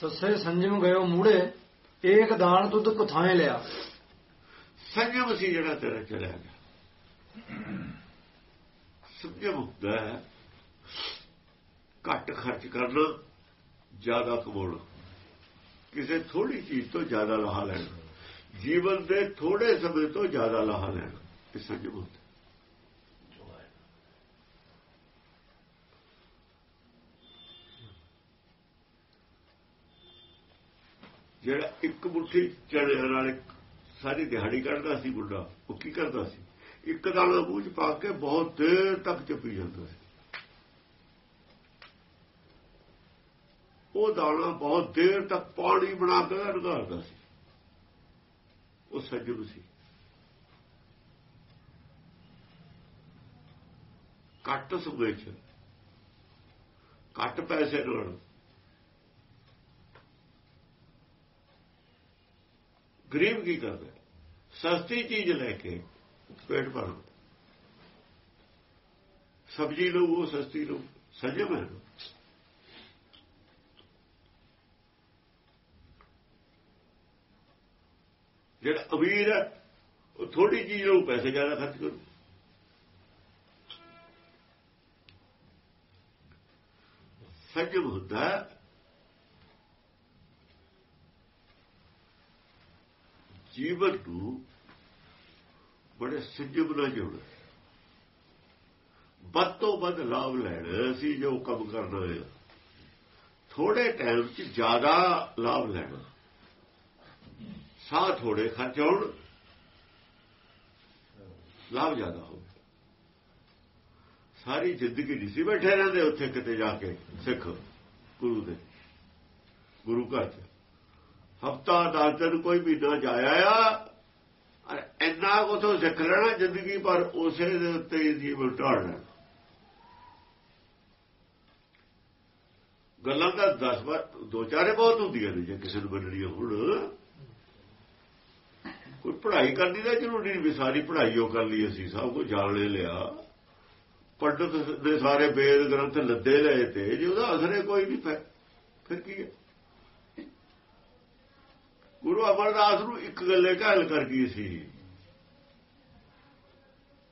ਸੱਸੇ ਸੰਜਮ ਗਇਓ ਮੂੜੇ, ਏਕ ਦਾਨ ਤੁਧ ਕੁਥਾਏ ਲਿਆ। ਸੰਜਮ ਸੀ ਜਿਹੜਾ ਤੇਰਾ ਚਲਿਆ ਗਿਆ। ਸੰਜਮ ਹੁੰਦਾ ਹੈ, ਘੱਟ ਖਰਚ ਕਰਨਾ, ਜ਼ਿਆਦਾ ਕਮਾਉਣਾ। ਕਿਸੇ ਥੋੜੀ ਚੀਜ਼ ਤੋਂ ਜ਼ਿਆਦਾ ਲਾਹਾ ਲੈਣਾ। ਜੀਵਨ ਦੇ ਥੋੜੇ ਸਮੇਂ ਤੋਂ ਜ਼ਿਆਦਾ ਲਾਹਾ ਲੈਣਾ। ਇਹ ਸੰਜਮ ਹੁੰਦਾ ਜਿਹੜਾ ਇੱਕ ਮੁੱਠੀ ਚੜਿਆ ਨਾਲ ਸਾਰੀ ਦਿਹਾੜੀ ਕੱਢਦਾ ਸੀ ਮੁੰਡਾ, ਉਹ ਕੀ ਕਰਦਾ ਸੀ? ਇੱਕ ਦਾਣਾ ਮੂੰਹ 'ਚ ਪਾ ਕੇ ਬਹੁਤ ਦੇਰ ਤੱਕ ਚੱਪੀ ਜਾਂਦਾ ਸੀ। ਉਹ ਦਾਣਾ ਬਹੁਤ ਦੇਰ ਤੱਕ ਪਾਣੀ ਬਣਾ ਕੇ ਰਗਾੜਦਾ ਸੀ। ਉਹ ਸੱਜਣ ਸੀ। ਘੱਟ ਸਮੇਂ 'ਚ, ਘੱਟ ਪੈਸੇ ਨਾਲ। ਗਰੀਬ ਕੀ ਕਰਦਾ? ਸਸਤੀ ਚੀਜ਼ ਲੈ ਕੇ ਪੇਟ ਭਰ। ਸਬਜ਼ੀ ਲਓ, ਉਹ ਸਸਤੀ ਲਓ ਸੰਜਮ ਹੈ ਜਿਹੜਾ ਅਮੀਰ ਹੈ, ਉਹ ਥੋੜੀ ਚੀਜ਼ ਨੂੰ ਪੈਸੇ ਜ਼ਿਆਦਾ ਖਰਚ ਕਰੂ। ਸੰਜਮ ਹੁੰਦਾ ਜੀਵਨ ਨੂੰ ਬੜੇ ਸੰਜਮ ਨਾਲ ਜੋੜਨਾ ਵੱਧ ਤੋਂ ਵੱਧ ਲਾਭ ਲੈਣਾ, ਅਸੀਂ ਜੋ ਕੰਮ ਕਰਨਾ ਹੈ ਥੋੜੇ ਟਾਈਮ 'ਚ ਜ਼ਿਆਦਾ ਲਾਭ ਲੈਣਾ। ਸਾਹ ਥੋੜੇ ਖਰਚ ਹੋਣ ਲਾਭ ਜ਼ਿਆਦਾ ਹੋਵੇ। ਸਾਰੀ ਜ਼ਿੰਦਗੀ ਨਹੀਂ ਸੀ ਬੈਠੇ ਰਹਿੰਦੇ ਉੱਥੇ ਕਿਤੇ ਜਾ ਕੇ ਸਿੱਖ ਗੁਰੂ ਦੇ, ਗੁਰੂ ਘਰ 'ਚ। ਹਫਤਾ ਦਸ ਦਿਨ ਕੋਈ ਮਹੀਨਾ ਜਾਇਆ ਆ। ਇੰਨਾ ਉਥੋਂ ਸਿੱਖ ਲੈਣਾ ਜ਼ਿੰਦਗੀ ਪਰ ਉਸੇ ਦੇ ਉੱਤੇ ਹੀ ਜੀਵਨ ਢਾਲਣਾ ਗੱਲਾਂ ਦਾ 10 ਵਾਰ, ਦੋ ਚਾਰੇ ਬਹੁਤ ਹੁੰਦੀਆਂ ਨੇ ਜੇ ਕਿਸੇ ਨੂੰ ਮੰਨਣੀ ਹੁਣ। ਕੋਈ ਪੜ੍ਹਾਈ ਕਰਨੀ ਦਾ ਜ਼ਰੂਰੀ ਨਹੀਂ ਵੀ ਸਾਰੀ ਪੜ੍ਹਾਈ ਉਹ ਕਰ ਲਈ ਅਸੀਂ, ਸਭ ਕੁਝ ਜਾਣ ਲੈ ਲਿਆ। ਪੰਡਤ ਦੇ ਸਾਰੇ ਵੇਦ ਗ੍ਰੰਥ ਲੱਦੇ ਲਏ ਤੇ ਜੇ ਉਹਦਾ ਅਸਰੇ ਕੋਈ ਨਹੀਂ ਪੈ, ਫਿਰ ਕੀ ਹੈ? ਗੁਰੂ ਅਮਰਦਾਸ ਨੂੰ ਇੱਕ ਗੱਲੇ ਘਾਇਲ ਕਰ ਗਈ ਸੀ।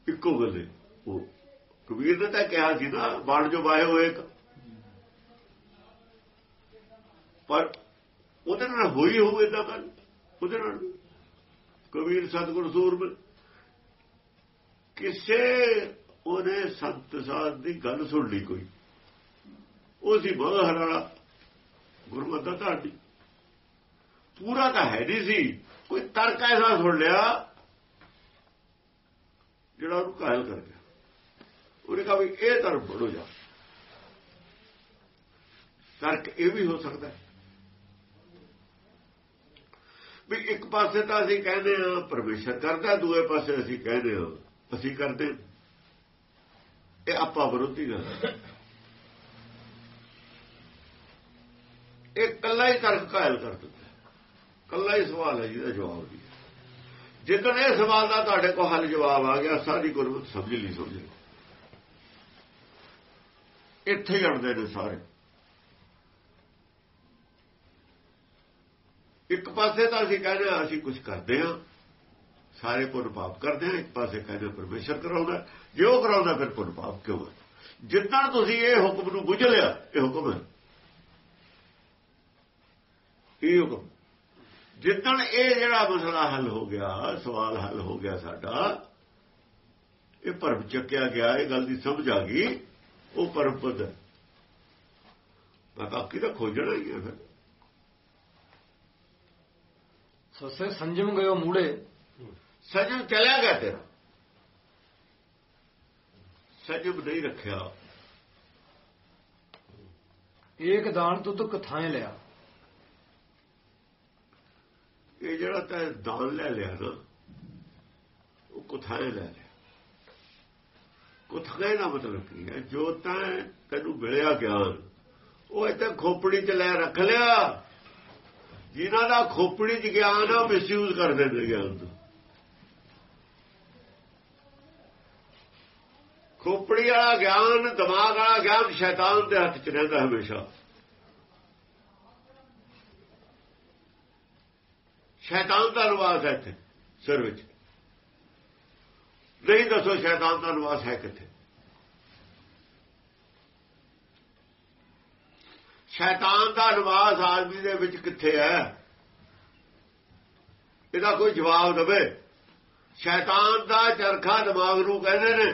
ਇੱਕੋ ਗੱਲੇ। ਉਹ ਕਬੀਰ ਨੇ ਤਾਂ ਕਿਹਾ ਸੀ ਨਾ, ਬਾਣ ਜੋ ਵਾਏ ਹੋਏ ਇੱਕ। ਪਰ ਉਹਦੇ ਨਾਲ ਹੋਈ ਹੋਵੇ ਇਦਾਂ ਗੱਲ, ਉਹਦੇ ਨਾਲ। ਕਬੀਰ ਸਤਗੁਰ ਸੂਰਮ। ਕਿਸੇ ਉਹਨੇ ਸੰਤ ਸਾਧ ਦੀ ਗੱਲ ਸੁਣ ਲਈ ਕੋਈ। ਉਹ ਸੀ ਬਹਰ ਵਾਲਾ ਗੁਰਮਤਿ ਧਾਡੀ ਪੂਰਾ ਤਾਂ ਹੈ ਨਹੀਂ ਸੀ। ਕੋਈ ਤਰਕ ਐਸਾ ਸੁਣ ਲਿਆ ਜਿਹੜਾ ਉਹਨੂੰ ਕਾਇਲ ਕਰ ਗਿਆ। ਉਹਨੇ ਕਹਾ ਵੀ ਇਹ ਤਰਕ ਬੜੋ ਜਾ। ਤਰਕ ਇਹ ਵੀ ਹੋ ਸਕਦਾ ਵੀ ਇੱਕ ਪਾਸੇ ਤਾਂ ਅਸੀਂ ਕਹਿੰਦੇ ਹਾਂ, ਪਰਮੇਸ਼ਰ ਕਰਦਾ, ਦੂਏ ਪਾਸੇ ਅਸੀਂ ਕਹਿੰਦੇ ਹਾਂ, ਅਸੀਂ ਕਰਦੇ ਇਹ ਆਪਾ ਵਿਰੋਧੀ ਗੱਲ ਇਹ ਕੱਲਾ ਹੀ ਤਰਕ ਕਾਇਲ ਕਰ ਦਿੰਦਾ। ਕੱਲਾ ਹੀ ਸਵਾਲ ਹੈ ਜਿਹਦਾ ਜਵਾਬ ਨਹੀਂ ਜਦੋਂ ਇਹ ਸਵਾਲ ਦਾ ਤੁਹਾਡੇ ਕੋਲ ਹੱਲ ਜਵਾਬ ਆ ਗਿਆ, ਸਾਰੀ ਗੁਰਮਤ ਸਮਝ ਲਈ ਸਮਝ ਲਈ। ਇੱਥੇ ਹੀ ਨੇ ਸਾਰੇ। ਇੱਕ ਪਾਸੇ ਤਾਂ ਅਸੀਂ ਕਹਿੰਦੇ ਹਾਂ, ਅਸੀਂ ਕੁਝ ਕਰਦੇ ਹਾਂ। ਸਾਰੇ ਪੁੰਨ ਪਾਪ ਕਰਦੇ ਹਾਂ, ਇੱਕ ਪਾਸੇ ਕਹਿੰਦੇ ਪਰਮੇਸ਼ਰ ਕਰਾਉਂਦਾ ਜੇ ਉਹ ਕਰਾਉਂਦਾ, ਫਿਰ ਪੁੰਨ ਪਾਪ ਕਿਉਂ ਹੈ? ਜਿੱਦਾਂ ਤੁਸੀਂ ਇਹ ਹੁਕਮ ਨੂੰ ਬੁੱਝ ਲਿਆ, ਇਹ ਹੁਕਮ ਹੈ। ਇਹ ਹੁਕਮ? ਜਿੱਦਣ ਇਹ ਜਿਹੜਾ ਮਸਲਾ ਹੱਲ ਹੋ ਗਿਆ ਸਵਾਲ ਹੱਲ ਹੋ ਗਿਆ ਸਾਡਾ ਇਹ ਪਰਮ ਚੱਕਿਆ ਗਿਆ ਇਹ ਗੱਲ ਦੀ ਸਮਝ ਆ ਗਈ ਉਹ ਪਰਮ ਪਦ ਬਾਕੀ ਤਾਂ ਖੋਜਣਾ ਹੀ ਹੈ ਫਿਰ। ਸੱਸੇ ਸੰਜਮ ਗਇਓ ਮੂੜੇ। ਸਜਮ ਚਲਿਆ ਗਿਆ ਤੇਰਾ। ਸਜਮ ਨਹੀਂ ਰੱਖਿਆ। ਏਕ ਦਾਨ ਤੁਧ ਕਥਾਏ ਲਿਆ। ਇਹ ਜਿਹੜਾ ਤੈ ਦਾਨ ਲੈ ਲਿਆ ਨਾ, ਉਹ ਕੁਥਾਏ ਲੈ ਲਿਆ। ਕੁਥਾਏ ਦਾ ਮਤਲਬ ਕੀ ਹੈ? ਜੋ ਤੈ ਤੈਨੂੰ ਮਿਲਿਆ ਗਿਆਨ, ਉਹ ਇੱਥੇ ਖੋਪੜੀ 'ਚ ਲੈ ਰੱਖ ਲਿਆ। ਜਿਨ੍ਹਾਂ ਦਾ ਖੋਪੜੀ 'ਚ ਗਿਆਨ ਆ ਮਿਸਯੂਜ਼ ਕਰਦੇ ਨੇ ਗਿਆਨ ਦਾ ਖੋਪੜੀ ਵਾਲਾ ਗਿਆਨ, ਦਿਮਾਗ ਵਾਲਾ ਗਿਆਨ ਸ਼ੈਤਾਨ ਦੇ ਹੱਥ 'ਚ ਰਹਿੰਦਾ ਹਮੇਸ਼ਾ। ਸ਼ੈਤਾਨ ਦਾ ਨਿਵਾਸ ਹੈ ਇੱਥੇ, ਸਿਰ ਵਿੱਚ। ਨਹੀਂ ਦੱਸੋ ਸ਼ੈਤਾਨ ਦਾ ਨਿਵਾਸ ਹੈ ਕਿੱਥੇ? ਸ਼ੈਤਾਨ ਦਾ ਨਿਵਾਸ ਆਦਮੀ ਦੇ ਵਿੱਚ ਕਿੱਥੇ ਹੈ? ਇਹਦਾ ਕੋਈ ਜਵਾਬ ਦੇਵੇ। ਸ਼ੈਤਾਨ ਦਾ ਚਰਖਾ ਦਿਮਾਗ ਨੂੰ ਕਹਿੰਦੇ ਨੇ।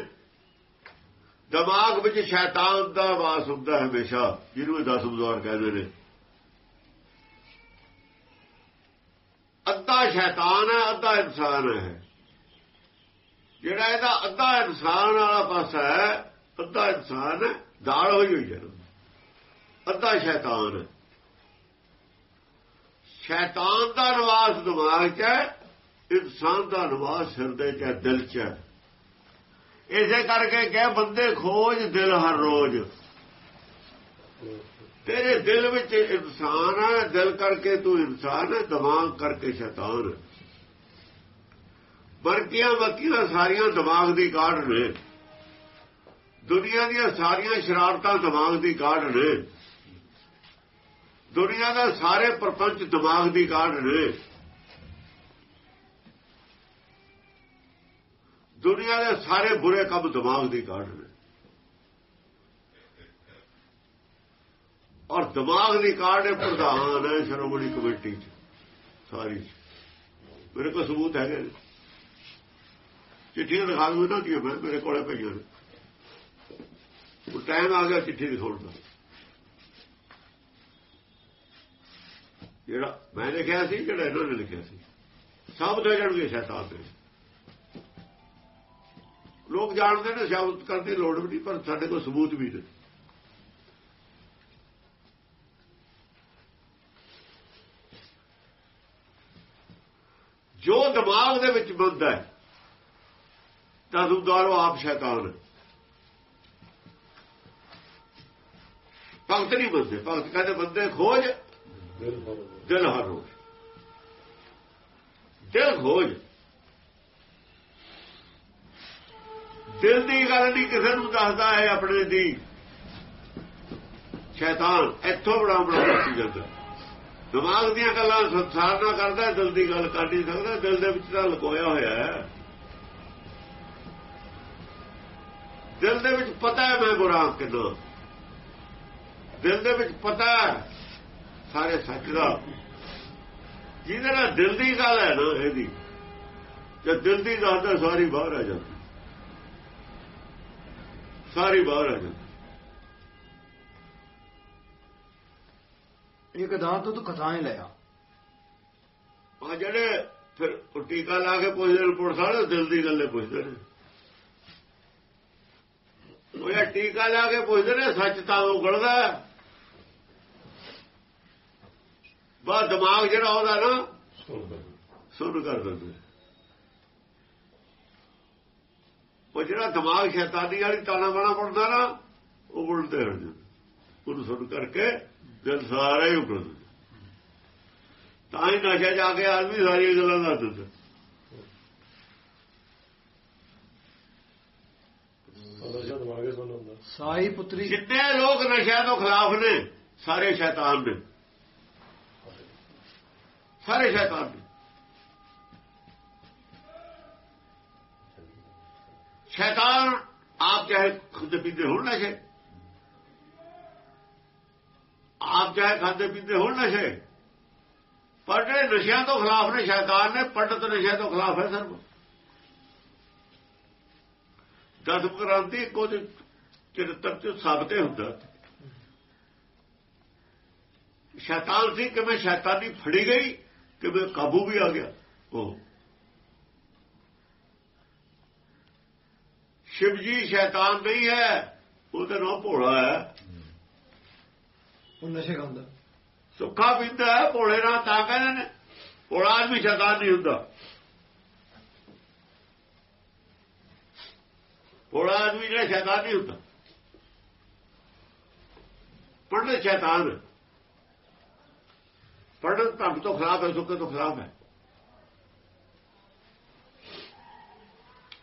ਦਿਮਾਗ ਵਿੱਚ ਸ਼ੈਤਾਨ ਦਾ ਵਾਸ ਹੁੰਦਾ ਹਮੇਸ਼ਾ, ਜਿਹਨੂੰ ਇਹ ਦਸ ਬਜ਼ਾਰ ਕਹਿੰਦੇ ਨੇ। ਅੱਧਾ ਸ਼ੈਤਾਨ ਹੈ, ਅੱਧਾ ਇਨਸਾਨ ਹੈ। ਜਿਹੜਾ ਇਹਦਾ ਅੱਧਾ ਇਨਸਾਨ ਵਾਲਾ ਪਾਸਾ ਹੈ, ਅੱਧਾ ਇਨਸਾਨ ਦਾਲ ਹੋਈ ਹੋਈ ਹੈ। ਅੱਧਾ ਸ਼ੈਤਾਨ ਹੈ। ਸ਼ੈਤਾਨ ਦਾ ਨਿਵਾਸ ਦਿਮਾਗ 'ਚ ਹੈ, ਇਨਸਾਨ ਦਾ ਨਿਵਾਸ ਹਿਰਦੇ 'ਚ ਹੈ, ਦਿਲ 'ਚ ਹੈ। ਇਸੇ ਕਰਕੇ ਕਹੇ, ਬੰਦੇ ਖੋਜ ਦਿਲ ਹਰ ਰੋਜ਼। ਤੇਰੇ ਦਿਲ ਵਿੱਚ ਇਨਸਾਨ ਹੈ ਦਿਲ ਕਰਕੇ ਤੂੰ ਇਨਸਾਨ ਹੈ ਦਿਮਾਗ ਕਰਕੇ ਸ਼ੈਤਾਨ ਹੈ ਵਰਕੀਆਂ ਵਕੀਆਂ ਸਾਰੀਆਂ ਦਿਮਾਗ ਦੀ ਕਾਢ ਨੇ। ਦੁਨੀਆ ਦੀਆਂ ਸਾਰੀਆਂ ਸ਼ਰਾਰਤਾਂ ਦਿਮਾਗ ਦੀ ਕਾਢ ਨੇ। ਦੁਨੀਆ ਦਾ ਸਾਰੇ ਪ੍ਰਪੰਚ ਦਿਮਾਗ ਦੀ ਕਾਢ ਨੇ। ਦੁਨੀਆ ਦੇ ਸਾਰੇ ਬੁਰੇ ਕੰਮ ਦਿਮਾਗ ਦੀ ਕਾਢ ਨੇ। ਔਰ ਦਿਮਾਗ ਦੀ ਕਾਢ ਇਹ ਪ੍ਰਧਾਨ ਹੈ ਸ਼ਰੋਮਣੀ ਕਮੇਟੀ ਚ, ਸਾਰੀ ਮੇਰੇ ਕੋਲ ਸਬੂਤ ਹੈਗੇ ਚਿੱਠੀਆਂ ਦਿਖਾ ਦੂੰ ਨਾ ਕਿ ਮੇਰੇ ਕੋਲੇ ਪਈਆਂ ਨੇ। ਉਹ ਟਾਈਮ ਆ ਗਿਆ ਚਿੱਠੀ ਦਿਖਾਉਣ ਦਾ ਜਿਹੜਾ ਮੈਂ ਲਿਖਿਆ ਸੀ, ਜਿਹੜਾ ਇਹਨਾਂ ਨੇ ਲਿਖਿਆ ਸੀ। ਸਭ ਦੇ ਜਾਣਗੇ ਸ਼ੈਤਾਨ ਦੇ। ਲੋਕ ਜਾਣਦੇ ਨੇ ਸ਼ਬਦ ਕਰਨ ਦੀ ਲੋੜ ਵੀ ਨਹੀਂ, ਪਰ ਸਾਡੇ ਕੋਲ ਸਬੂਤ ਵੀ ਨੇ। ਜੋ ਦਿਮਾਗ ਦੇ ਵਿੱਚ ਬੰਦਾ ਹੈ, ਤਾਂ ਦੁਦਾਰੋ ਆਪ ਸ਼ੈਤਾਨ ਭਗਤ ਨਹੀਂ ਬੰਦੇ ਭਗਤ ਕਹਿੰਦੇ ਬੰਦੇ ਖੋਜ ਦਿਲ ਹਰ ਰੋਜ਼। ਦਿਲ ਖੋਜ। ਦਿਲ ਦੀ ਗੱਲ ਨਹੀਂ, ਕਿਸੇ ਨੂੰ ਦੱਸਦਾ ਹੈ ਆਪਣੇ ਦੀ। ਸ਼ੈਤਾਨ ਇੱਥੋਂ ਬੜਾ ਬੜਾ ਸੀ ਜਾਂਦਾ। ਦਿਮਾਗ ਦੀਆਂ ਗੱਲਾਂ ਸੰਸਾਰ ਨਾਲ ਕਰਦਾ, ਦਿਲ ਦੀ ਗੱਲ ਕਰ ਨਹੀਂ ਸਕਦਾ, ਦਿਲ ਦੇ ਵਿੱਚ ਤਾਂ ਲਕੋਇਆ ਹੋਇਆ ਹੈ। ਦਿਲ ਦੇ ਵਿੱਚ ਪਤਾ ਹੈ ਮੈਂ ਬੁਰਾ ਕਿਦੋਂ। ਦਿਲ ਦੇ ਵਿੱਚ ਪਤਾ ਹੈ, ਸਾਰੇ ਸੱਚ ਦਾ। ਜਿਹਦੇ ਨਾਲ ਦਿਲ ਦੀ ਗੱਲ ਹੈ ਨਾ ਇਹਦੀ, ਜੇ ਦਿਲ ਦੀ ਗੱਲ ਤਾਂ ਸਾਰੀ ਬਾਹਰ ਆ ਜਾਂਦੀ। ਸਾਰੀ ਬਾਹਰ ਆ ਜਾਂਦੀ। ਇੱਕ ਦਾਨ ਤੋਂ ਕਥਾएं ਲਿਆ ਆ। ਜਿਹੜੇ ਫਿਰ ਉਹ ਟੀਕਾ ਲਾ ਕੇ ਪੁੱਛਦੇ ਨੇ ਪੁਲਿਸ ਵਾਲੇ ਦਿਲ ਦੀ ਗੱਲੇ ਪੁੱਛਦੇ ਨੇ। ਉਹ ਇਹ ਟੀਕਾ ਲਾ ਕੇ ਪੁੱਛਦੇ ਨੇ ਸੱਚ ਤਾਂ ਉਗਲਦਾ ਬਾ ਦਿਮਾਗ ਜਿਹੜਾ ਉਹਦਾ ਨਾ ਸੁਣ ਕਰ ਦਿੰਦੇ। ਉਹ ਜਿਹੜਾ ਦਿਮਾਗ ਸ਼ੈਤਾਨੀ ਵਾਲੀ ਤਾਣਾ ਬਾਣਾ ਪੜਦਾ ਨਾ ਉਹ ਉਲਟੇ ਹਟ ਜਾਂਦਾ। ਉਹਨੂੰ ਸੁਣ ਕਰਕੇ ਦਿਲ ਸਾਰਾ ਹੀ ਉਗਲ ਤਾਂ ਹੀ ਨਸ਼ਾ ਜਾ ਕੇ ਆਦਮੀ ਸਾਰੀਆਂ ਗੱਲਾਂ ਦੱਸ ਦਿੰਦਾ। ਸਾਈ ਪੁੱਤਰੀ ਜਿੰਨੇ ਲੋਕ ਨਸ਼ਿਆਂ ਤੋਂ ਖਿਲਾਫ ਨੇ ਸਾਰੇ ਸ਼ੈਤਾਨ ਨੇ। ਸਾਰੇ ਸ਼ੈਤਾਨ ਨੇ। ਸ਼ੈਤਾਨ ਆਪ ਚਾਹੇ ਖੁਦ ਪੀਂਦੇ ਹੋਣ ਨਸ਼ੇ। ਆਪ ਚਾਹੇ ਖਾਂਦੇ ਪੀਂਦੇ ਹੋਣ ਨਸ਼ੇ। ਪਰ ਜਿਹੜੇ ਨਸ਼ਿਆਂ ਤੋਂ ਖਿਲਾਫ ਨੇ, ਸ਼ੈਤਾਨ ਨੇ, ਪੰਡਤ ਨਸ਼ਿਆਂ ਤੋਂ ਖਿਲਾਫ ਹੈ ਸਰਬ ਦਸ ਕ੍ਰਾਂਤੀ ਕੋ ਚਰਿੱਤਰ ਚ ਸਾਬਤੇ ਹੁੰਦਾ। ਸ਼ੈਤਾਨ ਸੀ, ਕਿਵੇਂ ਸ਼ੈਤਾਨੀ ਫੜੀ ਗਈ, ਕਿਵੇਂ ਕਾਬੂ ਵੀ ਆ ਗਿਆ। ਉਹ। ਸ਼ਿਵ ਜੀ ਸ਼ੈਤਾਨ ਨਹੀਂ ਹੈ ਉਹ ਤਾਂ ਭੋਲਾ ਹੈ। ਉਹ ਨਸ਼ੇ ਖਾਂਦਾ। ਸੁੱਖਾ ਪੀਂਦਾ ਹੈ, ਭੋਲੇ ਨਾਲ ਤਾਂ ਕਹਿੰਦੇ ਨੇ, ਭੋਲਾ ਆਦਮੀ ਸ਼ੈਤਾਨ ਨਹੀਂ ਹੁੰਦਾ। ਭੋਲਾ ਆਦਮੀ ਜਿਹੜਾ ਸ਼ੈਤਾਨ ਨਹੀਂ ਹੁੰਦਾ। ਪੰਡਤ ਸ਼ੈਤਾਨ। ਪੰਡਤ ਧਰਮ ਤੋਂ ਖਰਾਬ ਹੈ ਸੁੱਕੇ ਤੋਂ ਖਰਾਬ ਹੈ।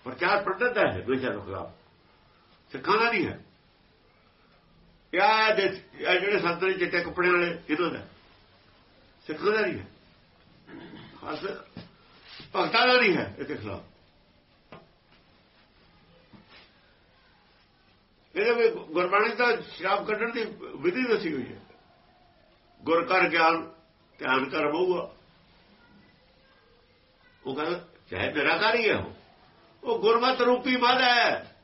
ਪ੍ਰਚਾਰ ਪੰਡਤ ਦਾ ਹੈ ਨਸ਼ਾ ਤੋਂ ਖਰਾਬ ਸਿੱਖਾਂ ਦਾ ਨਹੀਂ ਹੈ। ਯਾ ਦੇ ਜਿਹੜੇ ਸੰਤਰੀ ਚਿੱਟੇ ਕੱਪੜੇ ਵਾਲੇ ਇਹਨਾਂ ਦਾ ਸਿੱਖਾਂ ਦਾ ਨਹੀਂ ਹੈ। ਖਾਸ ਭਗਤਾਂ ਦਾ ਨਹੀਂ ਹੈ ਇਹਦੇ ਖਿਲਾਫ। ਇਹਦੇ ਵਿੱਚ ਗੁਰਬਾਣੀ ਦਾ ਸ਼ਰਾਬ ਕੱਢਣ ਦੀ ਵਿਧੀ ਦੱਸੀ ਹੋਈ ਹੈ। ਗੁਰ ਕਰ ਗਿਆਨ, ਧਿਆਨ ਕਰ ਬਹੂਆ। ਉਹ ਕਹਿੰਦਾ, ਚਾਹੇ ਨਿਰਾਕਾਰੀ ਹੈ ਉਹ। ਉਹ ਗੁਰਮਤ ਰੂਪੀ ਮਦ ਹੈ।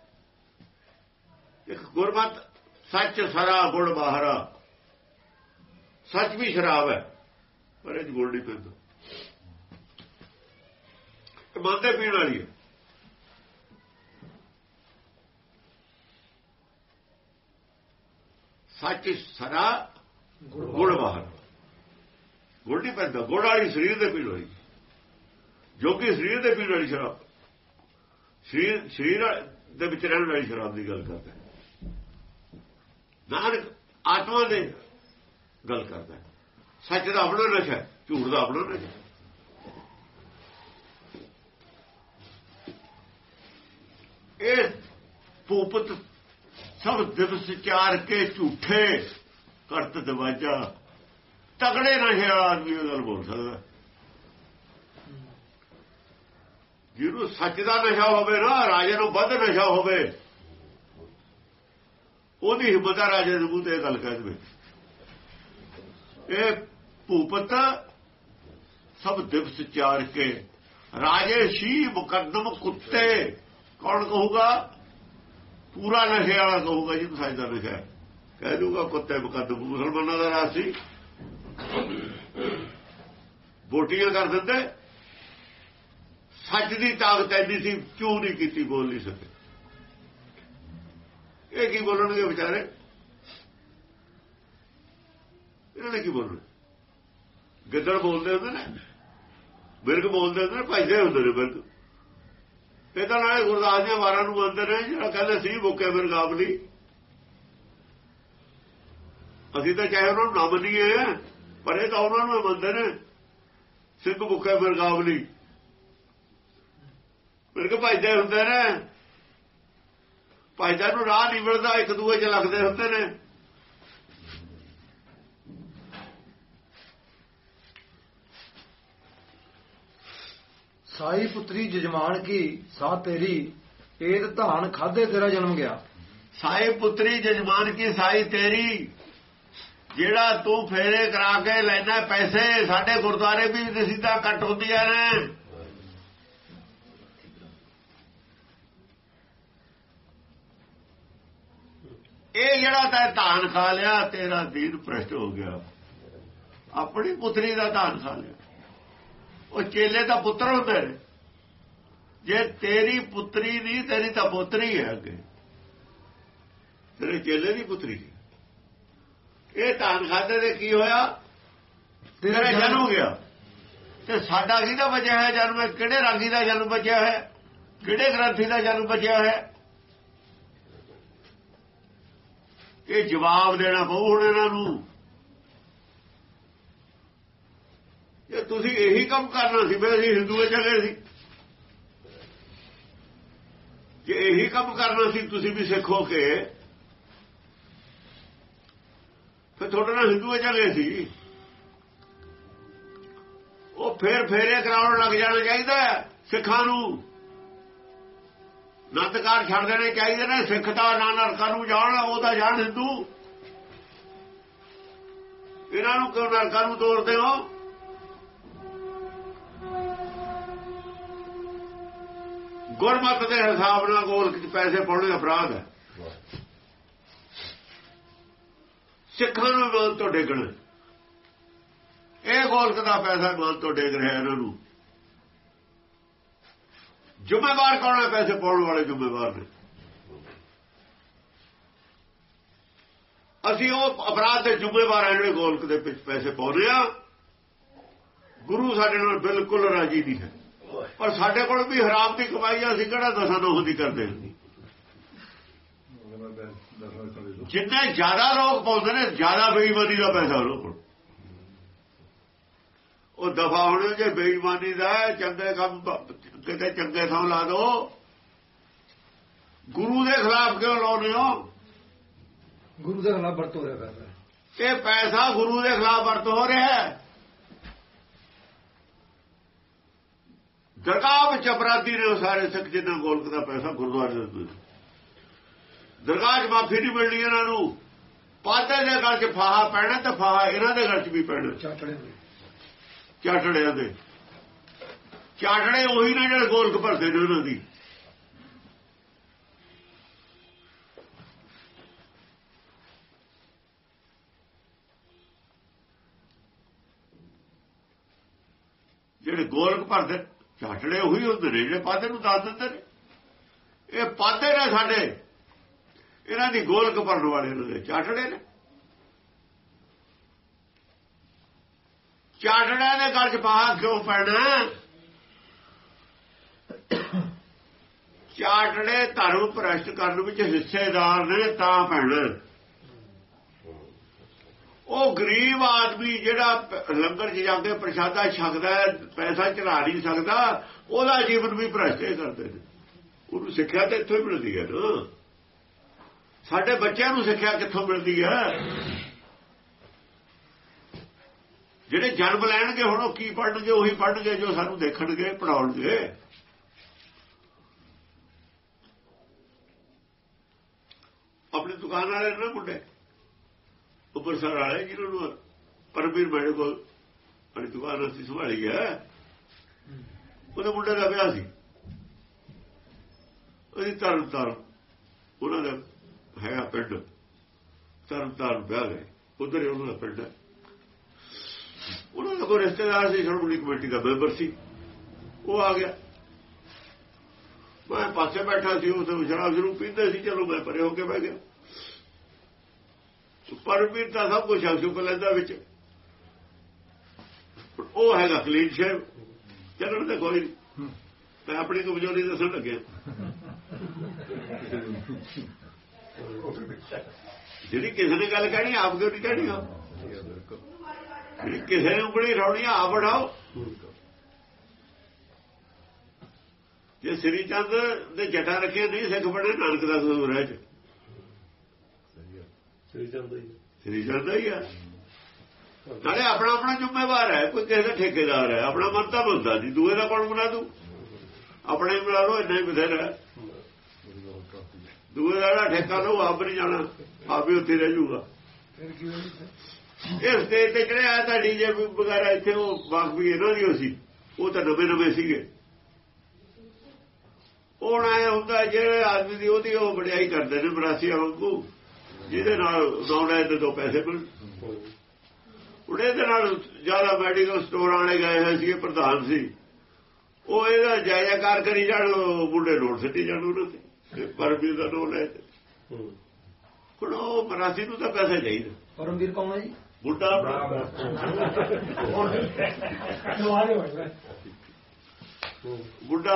ਇੱਕ ਗੁਰਮਤ ਸੱਚ ਸਰਾ ਗੁੜ ਬਾਹਰਾ। ਸੱਚ ਵੀ ਸ਼ਰਾਬ ਹੈ, ਪਰ ਇਹ 'ਚ ਗੁੜ ਨਹੀਂ ਪੈਂਦਾ। ਇਹ ਮਨ ਪੀਣ ਵਾਲੀ ਹੈ। ਸੱਚ ਸਰਾ ਗੁੜ ਬਾਹਰ। ਗੁੜ ਨਹੀਂ ਪੈਂਦਾ ਗੁੜ ਵਾਲੀ ਸਰੀਰ ਦੇ ਪੀਣ ਵਾਲੀ। ਜੋਗੀ ਸਰੀਰ ਦੇ ਪੀਣ ਵਾਲੀ ਸ਼ਰਾਬ। ਸਰੀਰ ਸਰੀਰ ਦੇ ਵਿੱਚ ਰਹਿਣ ਵਾਲੀ ਸ਼ਰਾਬ ਦੀ ਗੱਲ ਕਰਦਾ ਨਾਨਕ ਆਤਮਾ ਦੇ ਗੱਲ ਕਰਦਾ ਸੱਚ ਦਾ ਆਪਣਾ ਨਸ਼ਾ ਝੂਠ ਦਾ ਆਪਣਾ ਨਸ਼ਾ ਇਹ ਭੂਪਤ ਸਭ ਦਿਵਸ ਚਾਰ ਕੇ ਝੂਠੇ ਕਰਤ ਦਵਾਜਾ ਤਗੜੇ ਨਸ਼ੇ ਵਾਲਾ ਆਦਮੀ ਇਹ ਗੱਲ ਬੋਲ ਸਕਦਾ ਜਿਹਨੂੰ ਸੱਚ ਦਾ ਨਸ਼ਾ ਹੋਵੇ ਨਾ, ਰਾਜੇ ਨੂੰ ਵੱਧ ਨਸ਼ਾ ਹੋਵੇ ਉਹਦੀ ਹਿੰਮਤ ਆ ਰਾਜੇ ਦੇ ਮੂੰਹ ਤੇ ਇਹ ਗੱਲ ਕਹਿ ਦੇਵੇ। ਇਹ ਭੂਪਤ ਸਭ ਦਿਵਸ ਚਾਰ ਕੇ, ਰਾਜੇ ਸ਼ੀ ਮੁਕੱਦਮ ਕੁੱਤੇ, ਕੌਣ ਕਹੂਗਾ? ਪੂਰਾ ਨਸ਼ੇ ਵਾਲਾ ਕਹੂਗਾ ਜੀ ਸੱਚ ਦਾ ਨਸ਼ਾ ਕਹਿ ਦੂਗਾ, ਕੁੱਤੇ ਮੁਕੱਦਮ ਮੁਸਲਮਾਨਾਂ ਦਾ ਰਾਜ ਸੀ। ਵੋਟੀਆਂ ਕਰ ਦਿੰਦੇ। ਸੱਚ ਦੀ ਤਾਕਤ ਐਡੀ ਸੀ, ਕਿਉਂ ਨਹੀਂ ਕੀਤੀ ਬੋਲ ਨਹੀਂ ਸਕੇ। ਇਹ ਕੀ ਬੋਲਣਗੇ ਵਿਚਾਰੇ? ਇਹਨਾਂ ਨੇ ਕੀ ਬੋਲਣਾ? ਗਿੱਦੜ ਬੋਲਦੇ ਹੁੰਦੇ ਨੇ? ਬਿਰਗ ਬੋਲਦੇ ਹੁੰਦੇ ਨੇ? ਭਜਦੇ ਹੁੰਦੇ ਨੇ ਬਿਰਗ। ਇਹ ਤਾਂ ਨਾਲੇ ਗੁਰਦਾਸ ਦੀਆਂ ਵਾਰਾਂ ਨੂੰ ਮੰਨਦੇ ਨੇ, ਜਿਹੜਾ ਕਹਿੰਦੇ ਸੀ ਮੁੱਕੇ ਬਿਰਗਾਵਲੀ ਅਸੀਂ ਤਾਂ ਚਾਹੇ ਉਹਨਾਂ ਨੂੰ ਨਾ ਮੰਨੀਏ, ਪਰ ਇਹ ਤਾਂ ਉਹਨਾਂ ਨੂੰ ਮੰਨਦੇ ਨੇ। ਸਿੱਖ ਮੁੱਕੇ ਬਿਰਗਾਵਲੀ ਬਿਰਗ ਭਜਦੇ ਹੁੰਦੇ ਨੇ। ਭਜਦਿਆਂ ਨੂੰ ਰਾਹ ਨਹੀਂ ਮਿਲਦਾ ਇੱਕ ਦੂਏ 'ਚ ਲੱਗਦੇ ਹੁੰਦੇ ਨੇ। ਸਾਈ ਪੁੱਤਰੀ ਜਜਮਾਨ ਕੀ ਸਾਹ ਤੇਰੀ ਏਦ ਧਾਨ ਖਾਦੇ ਤੇਰਾ ਜਨਮ ਗਿਆ। ਸਾਈ ਪੁੱਤਰੀ ਜਜਮਾਨ ਕੀ ਸਾਈ ਤੇਰੀ ਜਿਹੜਾ ਤੂੰ ਫੇਰੇ ਕਰਾ ਕੇ ਲੈਣਾ ਪੈਸੇ ਸਾਡੇ ਗੁਰਦੁਆਰੇ ਵੀ ਰਸੀਦਾਂ ਕੱਟ ਹੁੰਦੀਆਂ ਨੇ। ਇਹ ਜਿਹੜਾ ਤੈਂ ਧਾਨ ਖਾ ਲਿਆ ਤੇਰਾ ਦੀਨ ਭ੍ਰਸ਼ਟ ਹੋ ਗਿਆ। ਆਪਣੀ ਪੁੱਤਰੀ ਦਾ ਧਾਨ ਖਾ ਲਿਆ। ਉਹ ਚੇਲੇ ਦਾ ਪੁੱਤਰ ਹੁੰਦੇ ਨੇ ਜੇ ਤੇਰੀ ਪੁੱਤਰੀ ਨਹੀਂ ਤੇਰੀ ਤਾਂ ਪੁੱਤਰੀ ਹੈ ਅੱਗੇ। ਤੇਰੇ ਚੇਲੇ ਦੀ ਪੁੱਤਰੀ ਇਹ ਧਾਨ ਖਾਦੇ ਦੇ ਕੀ ਹੋਇਆ? ਤੇਰਾ ਜਨਮ ਹੋ ਗਿਆ। ਤੇ ਸਾਡਾ ਕਿਹਦਾ ਬਚਿਆ ਹੈ ਜਨਮ? ਕਿਹੜੇ ਰਾਗੀ ਦਾ ਜਨਮ ਬਚਿਆ ਹੈ ਕਿਹੜੇ ਗ੍ਰੰਥੀ ਦਾ ਜਨਮ ਬਚਿਆ ਹੈ ਇਹ ਜਵਾਬ ਦੇਣਾ ਪਊ ਹੁਣ ਇਹਨਾਂ ਨੂੰ। ਜੇ ਤੁਸੀਂ ਇਹੀ ਕੰਮ ਕਰਨਾ ਸੀ ਫਿਰ ਅਸੀਂ ਹਿੰਦੂਏ ਚਲੇ ਸੀ। ਜੇ ਇਹੀ ਕੰਮ ਕਰਨਾ ਸੀ, ਤੁਸੀਂ ਵੀ ਸਿੱਖ ਹੋ ਕੇ, ਫਿਰ ਤੁਹਾਡੇ ਨਾਲ ਹਿੰਦੂਏ ਚਲੇ ਸੀ। ਉਹ ਫੇਰ ਫੇਰੇ ਕਰਾਉਣ ਲੱਗ ਜਾਣਾ ਚਾਹੀਦਾ ਸਿੱਖਾਂ ਨੂੰ। ਨੰਦਕਾਰ ਛੱਡ ਦੇਣੇ ਚਾਹੀਦੇ ਨੇ, ਸਿੱਖ ਤਾਂ ਨਾ ਨਰਕਾਂ ਨੂੰ ਜਾਣ, ਉਹ ਤਾਂ ਜਾਣ ਹਿੰਦੂ ਇਹਨਾਂ ਨੂੰ ਕਿਉਂ ਨਰਕਾਂ ਨੂੰ ਤੋਰਦੇ ਹੋ? ਗੁਰਮਤ ਦੇ ਹਿਸਾਬ ਨਾਲ ਗੋਲਕ ਪੈਸੇ ਪਾਉਣੇ ਅਪਰਾਧ ਹੈ। ਸਿੱਖਾਂ ਨੂੰ ਮਾਨ ਤੋਂ ਡੇਗਣਾ। ਇਹ ਗੋਲਕ ਦਾ ਪੈਸਾ ਮਾਨ ਤੋਂ ਡੇਗ ਰਿਹਾ ਇਹਨਾਂ ਨੂੰ। ਜ਼ਿੰਮੇਵਾਰ ਕੌਣ ਹੈ? ਪੈਸੇ ਪਾਉਣ ਵਾਲੇ ਜ਼ਿੰਮੇਵਾਰ ਨੇ। ਅਸੀਂ ਉਹ ਅਪਰਾਧ ਦੇ ਜ਼ਿੰਮੇਵਾਰ ਆ ਜਿਹੜੇ ਗੋਲਕ ਦੇ ਵਿੱਚ ਪੈਸੇ ਪਾਉਂਦੇ ਆ। ਗੁਰੂ ਸਾਡੇ ਨਾਲ ਬਿਲਕੁਲ ਰਾਜੀ ਨਹੀਂ ਹੈ। ਪਰ ਸਾਡੇ ਕੋਲ ਵੀ ਹਰਾਮ ਦੀ ਕਮਾਈ ਆ, ਅਸੀਂ ਕਿਹੜਾ ਦਸਾਂ ਨੂੰ ਦੀ ਕਰਦੇ ਹੁੰਦੀ ਜਿੰਨੇ ਜ਼ਿਆਦਾ ਲੋਕ ਪਾਉਂਦੇ ਨੇ, ਜ਼ਿਆਦਾ ਬੇਈਮਾਨੀ ਦਾ ਪੈਸਾ ਉਹਨਾਂ ਕੋਲ। ਉਹ ਦਫਾ ਹੋਣੇ ਜੇ ਬੇਈਮਾਨੀ ਦਾ ਚੰਗੇ ਕੰਮ ਕਿਤੇ ਚੰਗੇ ਥਾਂ ਲਾ ਦੋ। ਗੁਰੂ ਦੇ ਖਿਲਾਫ ਕਿਉਂ ਲਾਉਨੇ ਹੋ? ਗੁਰੂ ਦੇ ਖਿਲਾਫ ਵਰਤੋਂ ਰਿਹਾ ਕਰਦਾ ਇਹ ਪੈਸਾ ਗੁਰੂ ਦੇ ਖਿਲਾਫ ਵਰਤ ਹੋ ਰਿਹਾ ਹੈ। ਦਰਗਾਹ ਵਿੱਚ ਅਪਰਾਧੀ ਨੇ ਸਾਰੇ ਸਿੱਖ ਜਿੰਨਾ ਗੋਲਕ ਦਾ ਪੈਸਾ ਗੁਰਦੁਆਰੇ ਦੇ ਦਿੱਤੇ। ਦਰਗਾਹ 'ਚ ਮਾਫੀ ਨਹੀਂ ਮਿਲਣੀ ਇਹਨਾਂ ਨੂੰ। ਪਾਦੇ ਦੇ ਗਲ 'ਚ ਫਾਹਾ ਪੈਣਾ ਤੇ ਫਾਹਾ ਇਹਨਾਂ ਦੇ ਗਲ 'ਚ ਵੀ ਪੈਣਾ। ਚਾਟੜੇ ਹੋਏ ਚਾਟੜਿਆਂ ਦੇ। ਚਾਟੜੇ ਉਹੀ ਨੇ ਜਿਹੜੇ ਗੋਲਕ ਭਰਦੇ ਨੇ ਉਹਨਾਂ ਦੀ। ਜਿਹੜੇ ਗੋਲਕ ਭਰਦੇ ਚਾਟੜੇ ਉਹੀ ਹੁੰਦੇ ਨੇ, ਜਿਹੜੇ ਪਾਦੇ ਨੂੰ ਦੱਸ ਦਿੰਦੇ ਨੇ। ਇਹ ਪਾਦੇ ਨੇ ਸਾਡੇ। ਇਹਨਾਂ ਦੀ ਗੋਲਕ ਭਰਨ ਵਾਲੇ ਨੇ ਚਾਟੜੇ ਨੇ। ਚਾਟੜਿਆਂ ਦੇ ਗਲ 'ਚ ਬਾਹਰ ਕਿਉਂ ਪੈਣਾ? ਚਾਟੜੇ ਧਰਮ ਭ੍ਰਸ਼ਟ ਕਰਨ ਵਿੱਚ ਹਿੱਸੇਦਾਰ ਨੇ ਤਾਂ ਪੈਣਾ ਉਹ ਗਰੀਬ ਆਦਮੀ ਜਿਹੜਾ ਲੰਗਰ 'ਚ ਜਾ ਕੇ ਪ੍ਰਸ਼ਾਦਾ ਛਕਦਾ ਪੈਸਾ ਚੜਾ ਨਹੀਂ ਸਕਦਾ, ਉਹਦਾ ਜੀਵਨ ਵੀ ਭ੍ਰਸ਼ਟੇ ਕਰਦੇ ਨੇ। ਉਹਨੂੰ ਸਿੱਖਿਆ ਤੇ ਇੱਥੋਂ ਹੀ ਮਿਲਦੀ ਹੈ ਨਾ। ਸਾਡੇ ਬੱਚਿਆਂ ਨੂੰ ਸਿੱਖਿਆ ਕਿੱਥੋਂ ਮਿਲਦੀ ਹੈ? ਜਿਹੜੇ ਜਨਮ ਲੈਣਗੇ, ਹੁਣ ਉਹ ਕੀ ਪੜਨਗੇ ਉਹੀ ਪੜਨਗੇ ਜੋ ਸਾਨੂੰ ਦੇਖਣਗੇ ਪੜਾਉਣਗੇ ਆਪਣੀ ਦੁਕਾਨ ਵਾਲੇ ਨੇ ਨਾ ਮੁੰਡੇ। ਉੱਪਰਸਰ ਵਾਲੇ ਜਿਹਨਾਂ ਨੂੰ ਪਰਮਵੀਰ ਮੇਰੇ ਕੋਲ ਆਪਣੀ ਦੁਕਾਨ ਅਸੀਂ ਸੰਭਾਲੀ ਹੈ। ਉਹਦੇ ਮੁੰਡੇ ਦਾ ਵਿਆਹ ਸੀ। ਉਹਦੀ ਤਰਨ ਤਾਰਨ ਉਹਨਾਂ ਦਾ ਹੈਗਾ ਪਿੰਡ। ਤਰਨ ਤਾਰਨ ਵਿਆਹ ਗਏ। ਉਧਰ ਹੀ ਉਹਨਾਂ ਦਾ ਪਿੰਡ ਹੈ। ਉਹਨਾਂ ਦਾ ਕੋਈ ਰਿਸ਼ਤੇਦਾਰ ਸੀ, ਸ਼੍ਰੋਮਣੀ ਕਮੇਟੀ ਦਾ ਮੈਂਬਰ ਸੀ। ਉਹ ਆ ਗਿਆ। ਮੈਂ ਪਾਸੇ ਬੈਠਾ ਸੀ ਉਸ ਸ਼ਰਾਬ ਜ਼ਰੂਰ ਪੀਂਦੇ ਸੀ। ਚਲੋ ਮੈਂ ਪਰੇ ਹੋ ਕੇ ਬਹਿ ਗਿਆ। ਪਰਮਵੀਰ ਤਾਂ ਸਭ ਕੁਝ ਸ਼ੁਕ ਲੈਂਦਾ ਵਿੱਚ। ਉਹ ਹੈਗਾ ਕਲੀਨ ਸ਼ੇਵ। ਚੱਲਣ ਤੇ ਕੋਈ ਨਹੀਂ ਮੈਂ ਆਪਣੀ ਕਮਜ਼ੋਰੀ ਦੱਸਣ ਲੱਗਿਆ। ਜਿਹੜੀ ਕਿਸੇ ਨੇ ਗੱਲ ਕਹਿਣੀ, ਆਪ ਕਿਉਂ ਨਹੀਂ ਕਹਿਣੀ? ਹੋ ਜਿਹੜੀ ਕਿਸੇ ਨੇ ਉਂਗਲੀ ਰੌਣੀ ਆਪ ਉਠਾਓ ਜੇ ਸ੍ਰੀ ਚੰਦ ਦੇ ਜਟਾ ਰੱਖੇ ਨਹੀਂ ਸਿੱਖ ਬਣੇ ਨਾਨਕ ਦਾ ਕਸੂਰ ਹੈ ਚ। ਸਹੀ ਚੱਲਦਾ ਹੀ ਸ੍ਰੀ ਚੰਦ ਦਾ ਹੀ ਆ ਨਾਲੇ ਆਪਣਾ ਆਪਣਾ ਜ਼ਿੰਮੇਵਾਰ ਹੈ ਕੋਈ ਕਿਸੇ ਦਾ ਠੇਕੇਦਾਰ ਹੈ। ਆਪਣਾ ਮਨ ਤਾਂ ਬੰਦਾ ਨਹੀਂ ਦੂਏ ਦਾ ਕੌਣ ਬਣਾ ਦੂ? ਆਪਣੇ ਹੀ ਬਣਾ ਲਓ ਇੰਨਾ ਹੀ ਬਥੇਰਾ। ਦੂਏ ਦਾ ਜਿਹੜਾ ਠੇਕਾ ਲਓ ਆਪ ਨਹੀਂ ਜਾਣਾ ਆਪ ਹੀ ਉੱਥੇ ਰਹਿ ਹੋਈ ਇਹ ਸਟੇਜ ਤੇ ਜਿਹੜੇ ਆਇਆ ਤਾਂ ਡੀਜੇ ਵਗੈਰਾ ਇੱਥੇ ਉਹ ਬਾਗ ਵੀ ਇਹਨਾਂ ਦੀ ਉਹ ਸੀ ਉਹ ਤਾਂ ਨਵੇਂ ਨਵੇਂ ਸੀਗੇ। ਹੁਣ ਆਇਆ ਹੁੰਦਾ ਜਿਹੜੇ ਆਦਮੀ ਦੀ ਉਹਦੀ ਉਹ ਵਡਿਆਈ ਕਰਦੇ ਨੇ ਬਰਾਸੀਆਂ ਵਾਂਗੂ। ਜਿਹਦੇ ਨਾਲ ਨੌਲੇ ਦੇ ਦੋ ਪੈਸੇ ਮਿਲ ਉਹਦੇ ਦੇ ਨਾਲ ਜ਼ਿਆਦਾ ਮੈਡੀਕਲ ਸਟੋਰ ਵਾਲੇ ਗਏ ਹੋਏ ਸੀ ਪ੍ਰਧਾਨ ਸੀ। ਉਹ ਇਹਦਾ ਜਾਇਜ਼ਾਕਾਰ ਕਰੀ ਜਾਣ ਉਹ ਬੁੱਢੇ ਨੋਟ ਸਿੱਟੀ ਜਾਣ ਉਹਨਾਂ ਤੇ ਪਰ ਵੀ ਦਾ ਨੋਟ ਹੈ। ਹੁਣ ਉਹ ਮਰਾਸੀ ਨੂੰ ਤਾਂ ਪੈਸੇ ਚਾਹੀਦੇ। ਪਰਮਵੀਰ ਕੌਣ ਹੈ ਜੀ? ਬੁੱਢਾ ਬੁੱਢਾ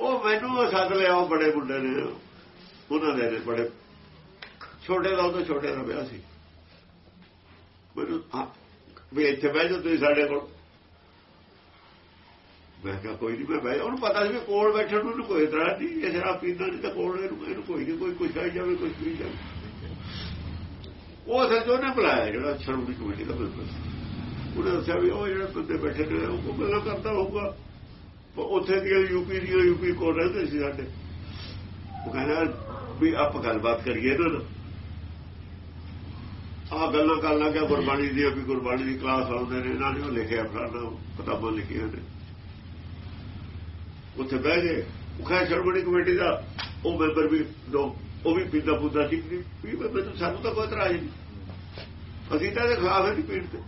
ਉਹ ਮੈਨੂੰ ਉਹ ਸੱਦ ਲਿਆ, ਉਹ ਬੜੇ ਮੁੰਡੇ ਨੇ। ਉਹਨਾਂ ਦੇ ਨੇ ਬੜੇ ਛੋਟੇ ਦਾ, ਉਹ ਤੋਂ ਛੋਟੇ ਦਾ ਵਿਆਹ ਸੀ। ਮੈਨੂੰ ਵੀ ਇੱਥੇ ਬਹਿ ਜਾਓ ਤੁਸੀਂ ਸਾਡੇ ਕੋਲ। ਮੈਂ ਕਿਹਾ, ਕੋਈ ਨਹੀਂ ਮੈਂ ਬਹਿ ਉਹਨੂੰ ਪਤਾ ਸੀ ਵੀ ਕੋਲ ਬੈਠਣ ਨੂੰ ਇਹਨੂੰ ਕੋਈ ਤਰ੍ਹਾਂ ਨਹੀਂ, ਇਹ ਸ਼ਰਾਬ ਪੀਂਦਾ ਨਹੀਂ ਤਾਂ ਕੋਲ ਇਹਨੂੰ ਇਹਨੂੰ ਕੋਈ ਨਹੀਂ ਕੋਈ ਕੁਛ ਆਈ ਜਾਵੇ, ਕੁਛ ਵੀ ਜਾਵੇ। ਉਹ ਅਸਲ 'ਚ ਉਹਨੇ ਬੁਲਾਇਆ ਜਿਹੜਾ ਸ਼ਰਮਣੀ ਕਮੇਟੀ ਦਾ ਮੈਂਬਰ ਸੀ ਉਹਨੇ ਦੱਸਿਆ ਵੀ ਉਹ ਜਿਹੜੇ ਬੰਦੇ ਬੈਠੇ ਨੇ, ਉਹ ਗੱਲਾਂ ਕਰਦਾ ਹੋਊਗਾ। ਉੱਥੇ ਦੀਆਂ ਯੂਪੀ ਦੀਆਂ ਯੂਪੀ ਕੋਲ ਰਹਿੰਦੇ ਸੀ ਸਾਡੇ। ਉਹ ਕਹਿੰਦਾ ਵੀ ਆਪ ਗੱਲਬਾਤ ਕਰੀਏ ਇਹਨਾਂ ਨਾਲ। ਆ ਗੱਲਾਂ ਕਰਨ ਲੱਗਿਆ ਗੁਰਬਾਣੀ ਦੀ ਵੀ ਗੁਰਬਾਣੀ ਦੀ ਕਲਾਸ ਆਉਂਦੇ ਨੇ, ਇਹਨਾਂ ਨੇ ਉਹ ਲਿਖਿਆ, ਫਲਾਣਾ ਕਿਤਾਬਾਂ ਲਿਖੀਆਂ ਨੇ। ਉੱਥੇ ਬਹਿ ਗਏ। ਉਹ ਖੈਰ ਸ਼ਰਮਣੀ ਕਮੇਟੀ ਦਾ ਉਹ ਮੈਂਬਰ ਵੀ ਉਹ ਵੀ ਪੀਂਦਾ ਪੁੱਦਾ ਸੀ ਵੀ ਵੀ ਮੈਨੂੰ ਸਾਨੂੰ ਤਾਂ ਕੋਈ ਇਤਰਾਜ਼ ਨਹੀਂ। ਅਸੀਂ ਤਾਂ ਇਹਦੇ ਖਿਲਾਫ ਨਹੀਂ ਪੀਣ ਤੇ।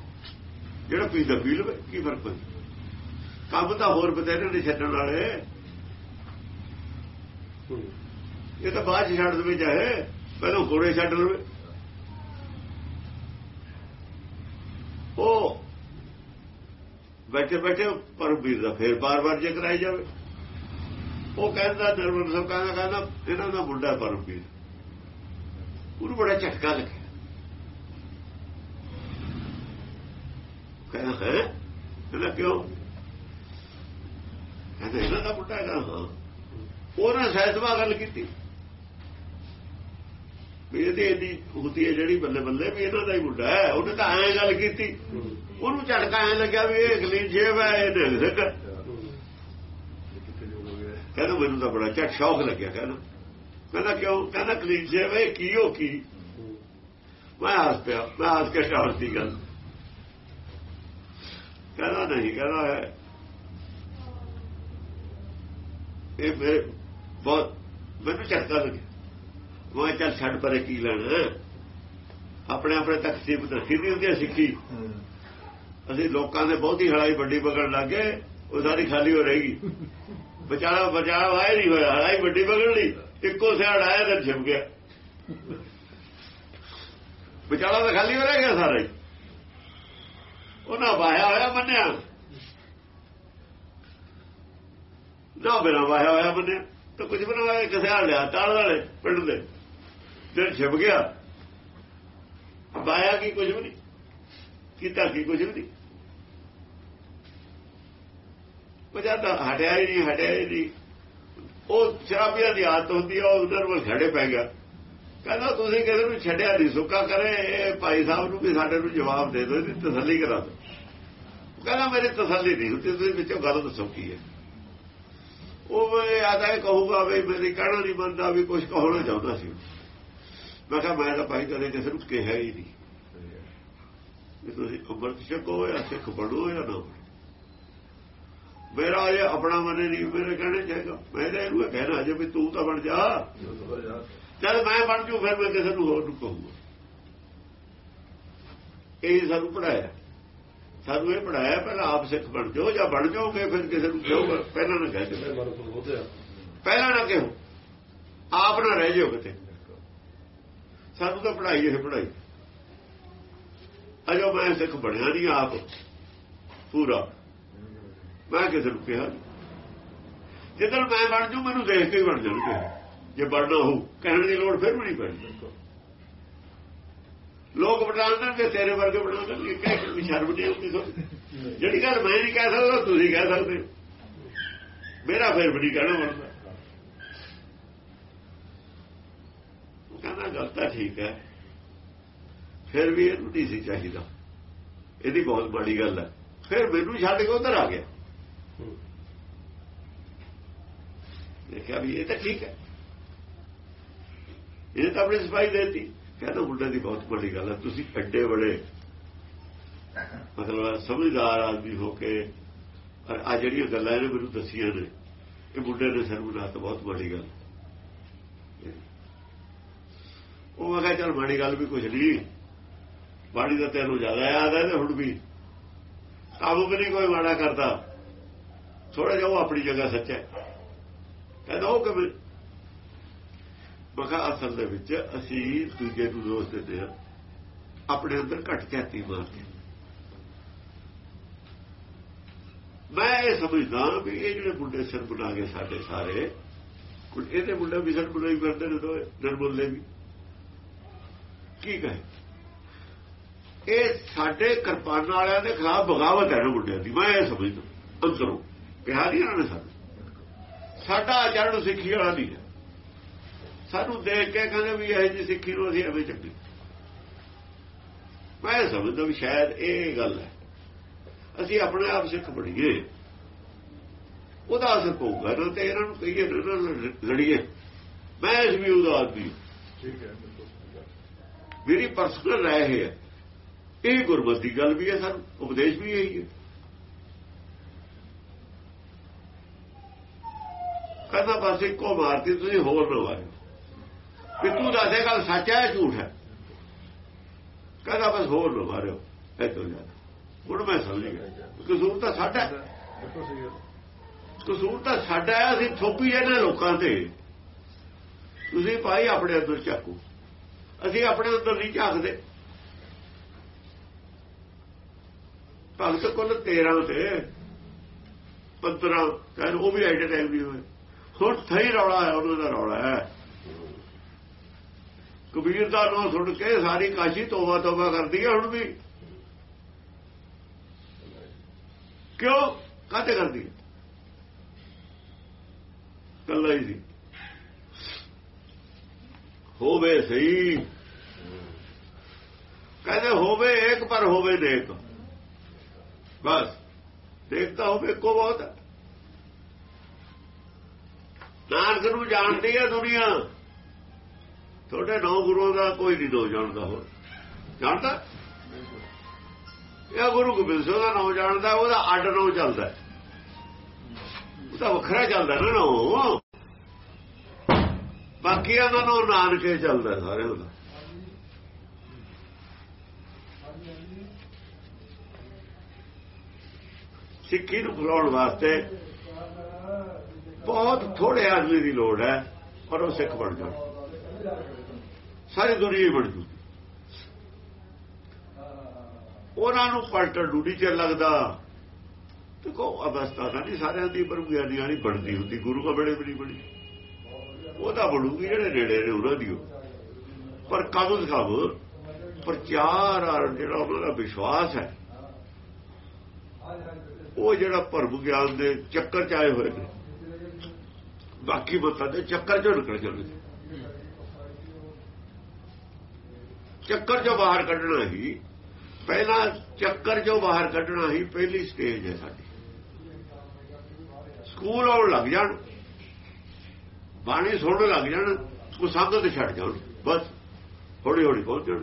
ਜਿਹੜਾ ਪੀਂਦਾ ਪੀ ਲਵੇ, ਕੀ ਫ਼ਰਕ ਪੈਂਦਾ? ਕੰਮ ਤਾਂ ਹੋਰ ਬਤੇਰੇ ਨੇ ਛੱਡਣ ਵਾਲੇ। ਇਹ ਤਾਂ ਬਾਅਦ ਚ ਛੱਡ ਦੇਵੇ ਚਾਹੇ ਪਹਿਲਾਂ ਕੋੜੇ ਛੱਡ ਲਵੇ। ਉਹ ਬੈਠੇ ਬੈਠੇ ਪਰਮਵੀਰ ਦਾ ਫੇਰ ਬਾਰ-ਬਾਰ ਜੇ ਕਰਾਈ ਜਾਵੇ। ਉਹ ਕਹਿੰਦਾ ਨਿਰਮਲ ਸਾਹਿਬ ਕਹਿੰਦਾ ਕਹਿੰਦਾ ਇਹਨਾਂ ਦਾ ਮੁੰਡਾ ਪਰਮਵੀਰ। ਉਹਨੂੰ ਬੜਾ ਝਟਕਾ ਲੱਗਿਆ। ਕਹਿੰਦਾ ਹੈ? ਕਹਿੰਦਾ ਕਿਉਂ? ਕਹਿੰਦਾ ਇਹਨਾਂ ਦਾ ਮੁੰਡਾ ਹੈਗਾ ਹਾਂ ਉਹਨਾਂ ਸਹਿਤਵਾ ਗੱਲ ਕੀਤੀ। ਵੀ ਇਹਦੀ ਇਹਦੀ ਹੁੰਦੀ ਹੈ ਜਿਹੜੀ ਬੱਲੇ ਬੱਲੇ ਵੀ ਇਹਨਾਂ ਦਾ ਹੀ ਮੁੰਡਾ ਹੈ। ਉਹਨੇ ਤਾਂ ਐਂ ਗੱਲ ਕੀਤੀ। ਉਹਨੂੰ ਝਟਕਾ ਐਂ ਲੱਗਿਆ ਵੀ ਇਹ ਗਲੀਨ ਜੇਬ ਹੈ ਇਹ ਹੈ ਕਹਿੰਦਾ ਮੈਨੂੰ ਤਾਂ ਬੜਾ ਚੱਟ ਸ਼ੌਕ ਲੱਗਿਆ ਕਹਿੰਦਾ। ਕਹਿੰਦਾ ਕਿਉਂ? ਕਹਿੰਦਾ ਕਲੀਜੇ ਵੇ ਕੀ ਹੋ ਕੀ? ਮੈਂ ਹੱਸ ਪਿਆ। ਮੈਂ ਹੱਸ ਕੇ ਟਾਲਤੀ ਗੱਲ ਕਹਿੰਦਾ ਨਹੀਂ ਕਹਿੰਦਾ ਹੈ ਇਹ ਮੇਰੇ ਬਹੁਤ ਮੈਨੂੰ ਝਟਕਾ ਲੱਗਿਆ। ਮੈਂ ਚੱਲ ਛੱਡ ਪਰੇ ਕੀ ਲੈਣਾ ਆਪਣੇ ਆਪਣੇ ਤੱਕ ਸੀਮਤ ਰੱਖੀ ਦੀ ਹੁੰਦੀ ਸਿੱਖੀ। ਅਸੀਂ ਲੋਕਾਂ ਦੇ ਬਹੁਤੀ ਹੜਾਈ ਵੱਡੀ ਪਕੜ ਲੱਗੇ ਉਹ ਸਾਰੀ ਖਾਲੀ ਹੋ ਰਹੇਗੀ ਵਿਚਾਰਾ ਬਚਾਅ ਆਇਆ ਨਹੀਂ ਹੋਇਆ, ਹੜਾਈ ਵੱਡੀ ਪਕੜ ਲਈ ਇੱਕੋ ਸਿਆੜ ਆਇਆ ਤੇ ਛਿਪ ਗਿਆ। ਵਿਚਾਰਾ ਤਾਂ ਖਾਲੀ ਹੋ ਰਹਿ ਗਿਆ ਸਾਰਾ ਹੀ। ਉਹਨਾਂ ਵਾਹਿਆ ਹੋਇਆ ਮੰਨਿਆ। ਨਾ ਬਿਨਾ ਵਾਇਆ ਹੋਇਆ ਮੰਨਿਆ ਤਾਂ ਕੁਝ ਬਣਾਇਆ ਕਿਸੇ ਹਾਲ ਲਿਆ, ਤਾਲ ਵਾਲੇ ਪਿੰਡ ਦੇ। ਤੇ ਛਿਪ ਗਿਆ। ਵਾਇਆ ਕੀ ਕੁਝ ਵੀ ਨਹੀਂ, ਕੀਤਾ ਕੀ ਕੁਝ ਵੀ ਨਹੀਂ। ਪਜਾਦਾ ਹਟਿਆ ਹੀ ਨਹੀਂ, ਹਟਿਆ ਹੀ ਨਹੀਂ। ਉਹ ਸ਼ਰਾਬੀਆਂ ਦੀ ਆਦਤ ਹੁੰਦੀ ਆ, ਉਹ ਉਧਰ ਵੱਲ ਖੜੇ ਪੈ ਗਿਆ। ਕਹਿੰਦਾ, ਤੁਸੀਂ ਕਿਸੇ ਨੂੰ ਛੱਡਿਆ ਨਹੀਂ, ਸੁੱਕਾ ਕਰੇ, ਇਹ ਭਾਈ ਸਾਹਿਬ ਨੂੰ ਵੀ ਸਾਡੇ ਨੂੰ ਜਵਾਬ ਦੇ ਦਿਓ, ਇਹਦੀ ਤਸੱਲੀ ਕਰਾ ਦਿਓ। ਕਹਿੰਦਾ, ਮੇਰੀ ਤਸੱਲੀ ਨਹੀਂ ਹੁੰਦੀ, ਤੁਸੀਂ ਵਿੱਚੋਂ ਗੱਲ ਦੱਸੋ ਕੀ ਹੈ। ਉਹ ਆਦਾ ਕਹੂਗਾ ਵੀ ਮੇਰੀ ਕਹਿਣਾ ਨਹੀਂ ਮੰਨਦਾ ਵੀ ਕੁਝ ਕਹਣਾ ਚਾਹੁੰਦਾ ਸੀ। ਮੈਂ ਕਿਹਾ, ਮੈਂ ਤਾਂ ਭਾਈ ਕਦੇ ਕਿਸੇ ਨੂੰ ਕਿਹਾ ਹੀ ਨਹੀਂ। ਵੀ ਤੁਸੀਂ ਅੰਮ੍ਰਿਤ ਛਕੋ ਜਾਂ ਸਿੱਖ ਬਣੋ ਜਾਂ ਨਾ ਮੇਰਾ ਇਹ ਆਪਣਾ ਮਨੇ ਨਹੀਂ, ਮੇਰੇ ਕਹਿਣੇ ਚਾਹੀਦਾ ਮੈਂ ਤਾਂ ਇਹਨੂੰ ਕਹਿਣਾ ਅਜੇ ਵੀ ਤੂੰ ਤਾਂ ਬਣ ਜਾ। ਜਦ ਮੈਂ ਬਣ ਜੂ, ਫਿਰ ਮੈਂ ਕਿਸੇ ਨੂੰ ਹੋਰ ਨੂੰ ਕਹੂੰਗਾ। ਇਹ ਸਾਨੂੰ ਪੜਾਇਆ ਸਾਨੂੰ ਇਹ ਪੜਾਇਆ ਪਹਿਲਾਂ ਆਪ ਸਿੱਖ ਬਣ ਜਾਓ ਜਾਂ ਬਣ ਜਾਓਗੇ ਫਿਰ ਕਿਸੇ ਨੂੰ ਕਹੋਗੇ ਪਹਿਲਾਂ ਨਾ ਕਹਿ ਦਿਓ। ਪਹਿਲਾਂ ਨਾ ਕਹੋ ਆਪ ਨਾ ਰਹਿ ਜਾਓ ਕਿਤੇ। ਸਾਨੂੰ ਤਾਂ ਪੜਾਈ ਇਹ ਪੜਾਈ ਅਜੋ ਮੈਂ ਸਿੱਖ ਬਣਿਆ ਨਹੀਂ ਆਪ। ਪੂਰਾ। ਮੈਂ ਕਿਸੇ ਨੂੰ ਕਿਹਾ ਜਦੋਂ ਮੈਂ ਬਣ ਜੂ ਮੈਨੂੰ ਦੇਖ ਕੇ ਹੀ ਬਣ ਜਾਣਗੇ। ਜੇ ਬਣਨਾ ਹੋ ਕਹਿਣ ਦੀ ਲੋੜ ਫਿਰ ਵੀ ਨਹੀਂ ਪੈਣੀ। ਲੋਕ ਬਣਾਉਂਦੇ ਤੇਰੇ ਵਰਗੇ ਬਣਾਉਂਦੇ ਕਹਿ ਕੇ ਸ਼ਰਮ ਨਹੀਂ ਆਉਂਦੀ ਤੁਹਾਨੂੰ। ਜਿਹੜੀ ਗੱਲ ਮੈਂ ਨਹੀਂ ਕਹਿ ਸਕਦਾ, ਤੁਸੀਂ ਕਹਿ ਸਕਦੇ ਮੇਰਾ ਫਿਰ ਵੀ ਨਹੀਂ ਕਹਿਣਾ ਬਣਦਾ। ਕਹਿੰਦਾ, ਗੱਲ ਤਾਂ ਠੀਕ ਹੈ। ਫਿਰ ਵੀ ਇਹਨੂੰ ਨਹੀਂ ਸੀ ਚਾਹੀਦਾ। ਇਹਦੀ ਬਹੁਤ ਬੜੀ ਗੱਲ ਹੈ। ਫਿਰ ਮੈਨੂੰ ਛੱਡ ਕੇ ਉਧਰ ਆ ਗਿਆ। ਦੇਖਿਆ ਵੀ ਇਹ ਤਾਂ ਠੀਕ ਹੈ। ਇਹ ਤਾਂ ਆਪਣੀ ਸਫ਼ਾਈ ਦੇਤੀ। ਕਹਿੰਦਾ ਮੁੰਡੇ ਦੀ ਬਹੁਤ ਵੱਡੀ ਗੱਲ ਹੈ, ਤੁਸੀਂ ਐਡੇ ਬੜੇ ਮਤਲਬ ਸਮਝਦਾਰ ਆਦਮੀ ਹੋ ਕੇ ਆ ਜਿਹੜੀਆਂ ਗੱਲਾਂ ਇਹਨੇ ਮੈਨੂੰ ਦੱਸੀਆਂ ਨੇ, ਇਹ ਮੁੰਡੇ ਨੇ ਸਰਬਨਾ ਤਾਂ ਬਹੁਤ ਵੱਡੀ ਗੱਲ ਉਹ ਮੈਂ ਕਿਹਾ, ਚਲ ਮਾੜੀ ਗੱਲ ਵੀ ਕੁਝ ਨਹੀਂ। ਬਾੜੀ ਦਾ ਤੈਨੂੰ ਜ਼ਿਆਦਾ ਯਾਦ ਹੈ ਤੇ ਹੁਣ ਵੀ। ਕੰਮ ਵੀ ਨਹੀਂ ਕੋਈ ਮਾੜਾ ਕਰਦਾ। ਥੋੜਾ ਜਿਹਾ ਉਹ ਆਪਣੀ ਜਗ੍ਹਾ ਸੱਚਾ ਹੈ। ਕਹਿੰਦਾ ਉਹ ਕਿ ਬਖਾ ਅਸਲ ਦੇ ਵਿੱਚ ਅਸੀਂ ਦੂਜੇ ਨੂੰ ਦੋਸ਼ ਦਿੰਦੇ ਹਾਂ। ਆਪਣੇ ਅੰਦਰ ਘਟ ਝਾਤੀ ਮਾਰਦੇ ਮੈਂ ਇਹ ਸਮਝਦਾ ਵੀ ਇਹ ਜਿਹੜੇ ਮੁੰਡੇ ਸਿਰ ਬਣਾ ਗਏ ਸਾਡੇ ਸਾਰੇ ਇਹਦੇ ਮੁੰਡੇ ਵੀ ਸਿਰ ਬਣਾਈ ਫਿਰਦੇ ਨੇ ਦੋਏ ਨਰਮੁੱਲੇ ਵੀ। ਕੀ ਕਹੇ? ਇਹ ਸਾਡੇ ਕਿਰਪਾਨ ਵਾਲਿਆਂ ਦੇ ਖਿਲਾਫ ਬਗਾਵਤ ਹੈ ਨਾ ਮੁੰਡਿਆਂ ਦੀ, ਮੈਂ ਇਹ ਸਮਝਦਾ। ਅੰਦਰੋਂ। ਕਿਹਾ ਨਹੀਂ ਨੇ ਸਾਨੂੰ। ਸਾਡਾ ਆਚਰਣ ਸਿੱਖੀ ਵਾਲਾ ਨਹੀਂ ਹੈ। ਸਾਨੂੰ ਦੇਖ ਕੇ ਕਹਿੰਦੇ ਵੀ ਇਹ ਜੀ ਸਿੱਖੀ ਨੂੰ ਅਸੀਂ ਐਵੇਂ ਚੱਕੀ ਮੈਂ ਸਮਝਦਾ ਵੀ ਸ਼ਾਇਦ ਇਹ ਗੱਲ ਹੈ। ਅਸੀਂ ਆਪਣੇ ਆਪ ਸਿੱਖ ਬਣੀਏ। ਉਹਦਾ ਅਸਰ ਪਊਗਾ ਨਾ ਤੇ ਇਹਨਾਂ ਨੂੰ ਕਹੀਏ ਲੜੀਏ। ਮੈਂ ਇਸ ਵੀ ਉਹਦਾ ਆਦਮੀ ਠੀਕ ਹੈ ਮੇਰੀ ਪਰਸਨਲ ਰਾਏ ਹੈ। ਇਹ ਗੁਰਮਤਿ ਦੀ ਗੱਲ ਵੀ ਹੈ ਸਾਨੂੰ ਉਪਦੇਸ਼ ਵੀ ਇਹੀ ਹੈ। ਕਹਿੰਦਾ ਬਸ ਇੱਕੋ ਮਾਰਤੀ ਤੁਸੀਂ ਹੋਰ ਨਾ ਕਿ ਤੂੰ ਦੱਸੇ ਗੱਲ ਸੱਚ ਹੈ ਝੂਠ ਹੈ। ਕਹਿੰਦਾ, ਬਸ ਹੋਰ ਨਾ ਮਾਰਿਓ ਐਤੋਂ ਜਾ। ਹੁਣ ਮੈਂ ਸਮਝ ਗਿਆ ਕਸੂਰ ਤਾਂ ਸਾਡਾ ਕਸੂਰ ਤਾਂ ਸਾਡਾ ਹੈ, ਅਸੀਂ ਥੋਪੀ ਜਾਂਦੇ ਲੋਕਾਂ ਤੇ। ਤੁਸੀਂ ਭਾਈ ਆਪਣੇ ਅੰਦਰ ਝਾਕੋ। ਅਸੀਂ ਆਪਣੇ ਅੰਦਰ ਨਹੀਂ ਝਾਕਦੇ। ਭਗਤ ਕੋਲ 13 ਤੇ 15 ਕਹਿੰਦੇ ਉਹ ਵੀ ਐਡੇ ਟਾਈਮ ਨਹੀਂ ਹੋਏ ਹੁਣ ਥਈ ਰੌਲਾ ਹੈ ਉਹਨਾਂ ਦਾ ਰੌਲਾ ਹੈ। ਕਬੀਰ ਦਾ ਨਾਮ ਸੁਣ ਕੇ ਸਾਰੀ ਕਾਸ਼ੀ ਤੋਬਾ ਤੋਬਾ ਕਰਦੀ ਹੈ ਹੁਣ ਵੀ। ਕਿਉਂ? ਕਾਤੇ ਕਰਦੀ ਹੈ ਕੱਲਾ ਹੀ ਸੀ। ਹੋਵੇ ਸਹੀ। ਕਹਿੰਦੇ ਹੋਵੇ ਇੱਕ ਪਰ ਹੋਵੇ ਨੇਕ। ਬਸ ਦੇਖਦਾ ਹੋਵੇ ਕੋ ਬਹੁਤ। ਨਾਨਕ ਨੂੰ ਜਾਣਦੀ ਹੈ ਦੁਨੀਆ। ਤੁਹਾਡੇ ਨੌ ਗੁਰੂਆਂ ਦਾ ਕੋਈ ਨਹੀਂ ਨੌ ਜਾਣਦਾ ਹੋਰ। ਜਾਣਦਾ? ਇਹ ਗੁਰੂ ਗੋਬਿੰਦ ਸਿੰਘ ਦਾ ਨੌ ਜਾਣਦਾ, ਉਹਦਾ ਅੱਡ ਨੌ ਚੱਲਦਾ। ਉਹਦਾ ਵੱਖਰਾ ਚੱਲਦਾ ਨਾ ਨੌ। ਬਾਕੀਆਂ ਦਾ ਨਾਮ ਨਾਨਕੇ ਚੱਲਦਾ ਸਾਰੇ ਉਹਦਾ। ਸਿੱਖੀ ਨੂੰ ਬੁਲਾਉਣ ਵਾਸਤੇ ਬਹੁਤ ਥੋੜੇ ਆਦਮੀ ਦੀ ਲੋੜ ਹੈ, ਪਰ ਉਹ ਸਿੱਖ ਬਣ ਜਾਣ। ਸਾਰੀ ਦੁਨੀਆ ਹੀ ਬਣ ਜੂਗੀ। ਉਹਨਾਂ ਨੂੰ ਪਲਟਣ ਡੂਡੀ ਚ ਲੱਗਦਾ। ਦੇਖੋ, ਅਵਸਥਾ ਤਾਂ ਨਹੀਂ ਸਾਰਿਆਂ ਦੀ ਬਰਗਿਆਨੀ ਵਾਲੀ ਬਣਦੀ ਹੁੰਦੀ, ਗੁਰੂ ਕਾ ਬੜੇ ਬੜੀ ਬਣੀ। ਉਹ ਤਾਂ ਬਣੂਗੀ ਜਿਹੜੇ ਨੇੜੇ ਨੇ, ਉਹਨਾਂ ਦੀ ਉਹ। ਪਰ ਕਦੋਂ ਕਬ ਪ੍ਰਚਾਰ ਔਰ ਜਿਹੜਾ ਉਹਨਾਂ ਦਾ ਵਿਸ਼ਵਾਸ ਹੈ। ਉਹ ਜਿਹੜਾ ਭਰਮ ਗਿਆਨ ਦੇ ਚੱਕਰ ਚ ਆਏ ਹੋਏ ਨੇ। ਬਾਕੀ ਮਤਾਂ ਦੇ ਚੱਕਰ ਚੋਂ ਨਿਕਲ ਜਾਂਦੇ ਚੱਕਰ ਚੋਂ ਬਾਹਰ ਕੱਢਣਾ ਹੀ, ਪਹਿਲਾ ਚੱਕਰ ਚੋਂ ਬਾਹਰ ਕੱਢਣਾ ਹੀ ਪਹਿਲੀ ਸਟੇਜ ਹੈ ਸਾਡੀ। ਸਕੂਲ ਆਉਣ ਲੱਗ ਜਾਣ, ਬਾਣੀ ਸੁਣਨ ਲੱਗ ਜਾਣ ਕੋ ਸੰਗਤ ਛੱਡ ਜਾਣ, ਬਸ ਹੌਲੀ ਹੌਲੀ ਪਹੁੰਚ ਜਾਣ।